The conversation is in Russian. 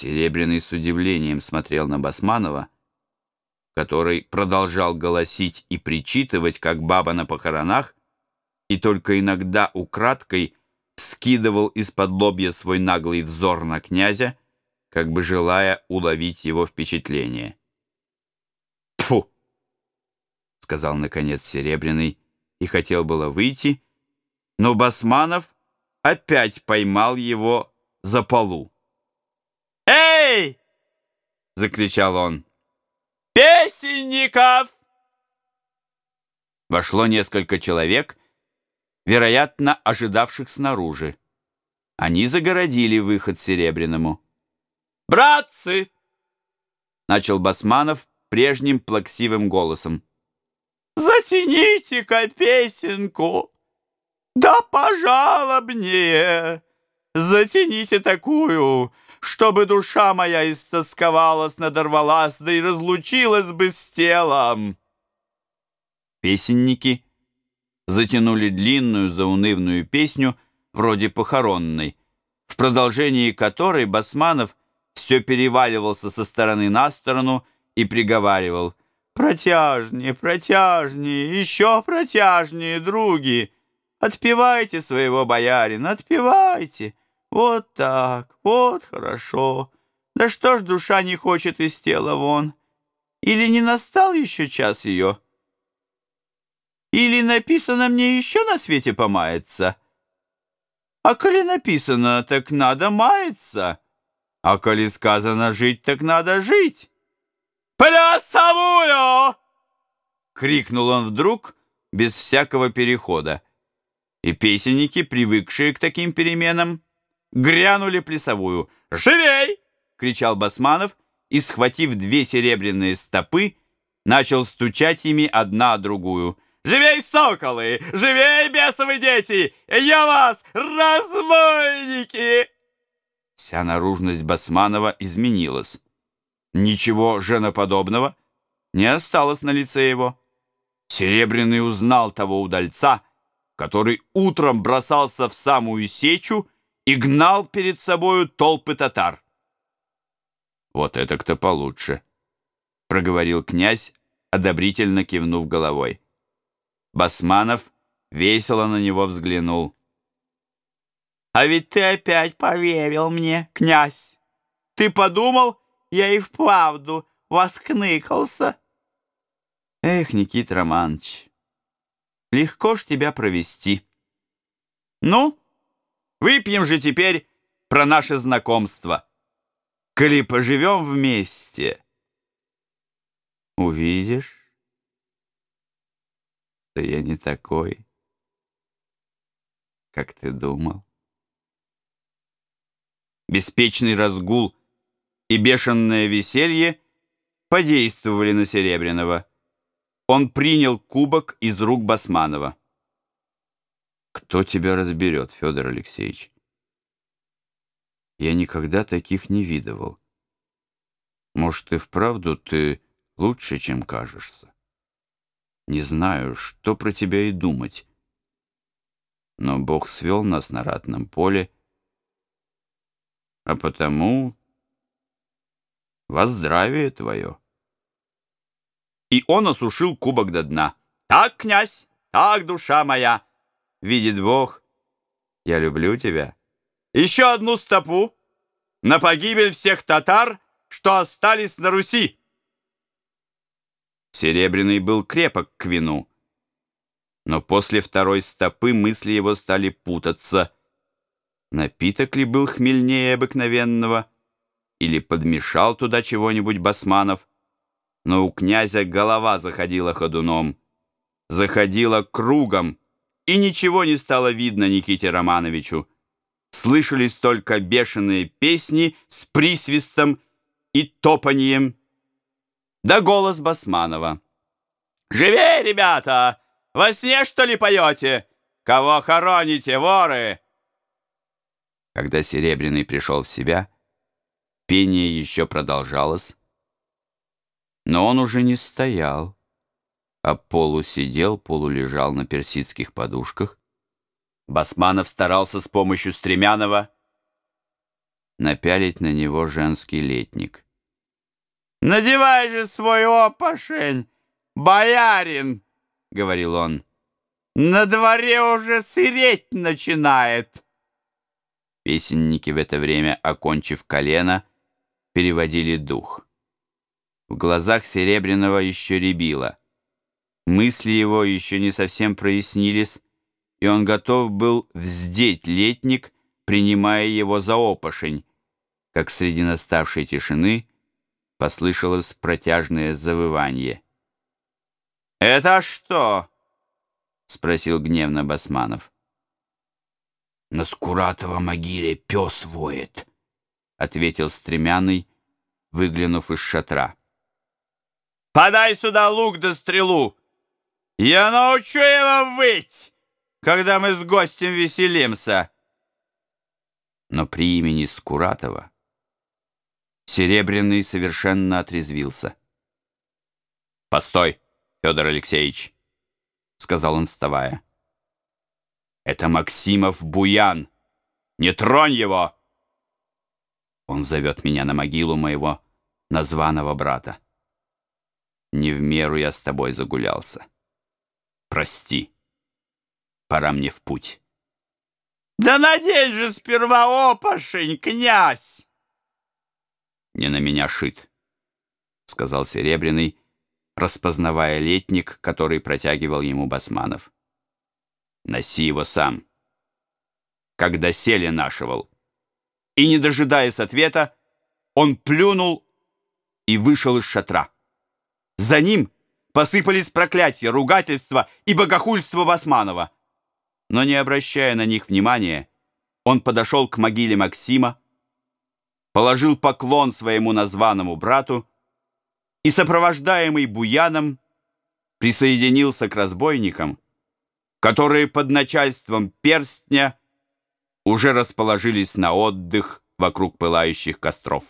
Серебряный с удивлением смотрел на Басманова, который продолжал голосить и причитывать, как баба на похоронах, и только иногда украдкой скидывал из-под лобья свой наглый взор на князя, как бы желая уловить его впечатление. «Фу!» — сказал, наконец, Серебряный, и хотел было выйти, но Басманов опять поймал его за полу. «Эй!» — закричал он. «Песенников!» Вошло несколько человек, вероятно, ожидавших снаружи. Они загородили выход Серебряному. «Братцы!» — начал Басманов прежним плаксивым голосом. «Затяните-ка песенку! Да пожалобнее! Затяните такую, чтобы душа моя истосковалась, надорвалась, да и разлучилась бы с телом!» Песенники затянули длинную заунывную песню, вроде похоронной, в продолжении которой Басманов все переваливался со стороны на сторону и приговаривал «Протяжнее, протяжнее, еще протяжнее, други! Отпевайте своего боярина, отпевайте! Вот так, вот хорошо! Да что ж душа не хочет из тела вон? Или не настал еще час ее?» Или написано мне еще на свете помаяться? А коли написано, так надо маяться. А коли сказано жить, так надо жить. «Плясовую!» — крикнул он вдруг, без всякого перехода. И песенники, привыкшие к таким переменам, грянули плясовую. «Живей!» — кричал Басманов и, схватив две серебряные стопы, начал стучать ими одна другую — Живей, соколы! Живей, бесовы дети! Я вас, разбойники!» Вся наружность Басманова изменилась. Ничего женоподобного не осталось на лице его. Серебряный узнал того удальца, который утром бросался в самую сечу и гнал перед собою толпы татар. «Вот это кто получше», — проговорил князь, одобрительно кивнув головой. Басманов весело на него взглянул. «А ведь ты опять поверил мне, князь! Ты подумал, я и вправду воскныкался!» «Эх, Никит Романович, легко ж тебя провести!» «Ну, выпьем же теперь про наше знакомство, коли поживем вместе!» «Увидишь?» что я не такой, как ты думал. Беспечный разгул и бешеное веселье подействовали на Серебряного. Он принял кубок из рук Басманова. «Кто тебя разберет, Федор Алексеевич?» «Я никогда таких не видывал. Может, и вправду ты лучше, чем кажешься?» Не знаю, что про тебя и думать. Но Бог свел нас на ратном поле, а потому во твое. И он осушил кубок до дна. Так, князь, так, душа моя, видит Бог, я люблю тебя. Еще одну стопу на погибель всех татар, что остались на Руси. Серебряный был крепок к вину. Но после второй стопы мысли его стали путаться. Напиток ли был хмельнее обыкновенного? Или подмешал туда чего-нибудь Басманов? Но у князя голова заходила ходуном. Заходила кругом, и ничего не стало видно Никите Романовичу. Слышались только бешеные песни с присвистом и топанием да голос Басманова. «Живей, ребята! Во сне, что ли, поете? Кого хороните, воры?» Когда Серебряный пришел в себя, пение еще продолжалось, но он уже не стоял, а полусидел, полулежал на персидских подушках. Басманов старался с помощью Стремянова напялить на него женский летник. «Надевай же свой опошень, боярин!» — говорил он. «На дворе уже сыреть начинает!» Песенники в это время, окончив колено, переводили дух. В глазах Серебряного еще рябило. Мысли его еще не совсем прояснились, и он готов был вздеть летник, принимая его за опошень, как среди наставшей тишины послышалось протяжное завывание. «Это что?» — спросил гневно Басманов. «На Скуратова могиле пес воет», — ответил стремянный, выглянув из шатра. «Подай сюда лук да стрелу! Я научу его выть, когда мы с гостем веселимся!» Но при имени Скуратова Серебряный совершенно отрезвился. «Постой, Федор Алексеевич!» — сказал он, вставая. Это Максимов Буян. Не тронь его! Он зовет меня на могилу моего названного брата. Не в меру я с тобой загулялся. Прости. Пора мне в путь. Да надень же сперва опошень, князь! Не на меня шит, сказал Серебряный, распознавая летник, который протягивал ему Басманов. Носи его сам. Когда сели нашивал. И, не дожидаясь ответа, он плюнул и вышел из шатра. За ним посыпались проклятия, ругательства и богохульство Басманова. Но не обращая на них внимания, он подошел к могиле Максима, положил поклон своему названному брату и, сопровождаемый Буяном, присоединился к разбойникам, которые под начальством перстня уже расположились на отдых вокруг пылающих костров.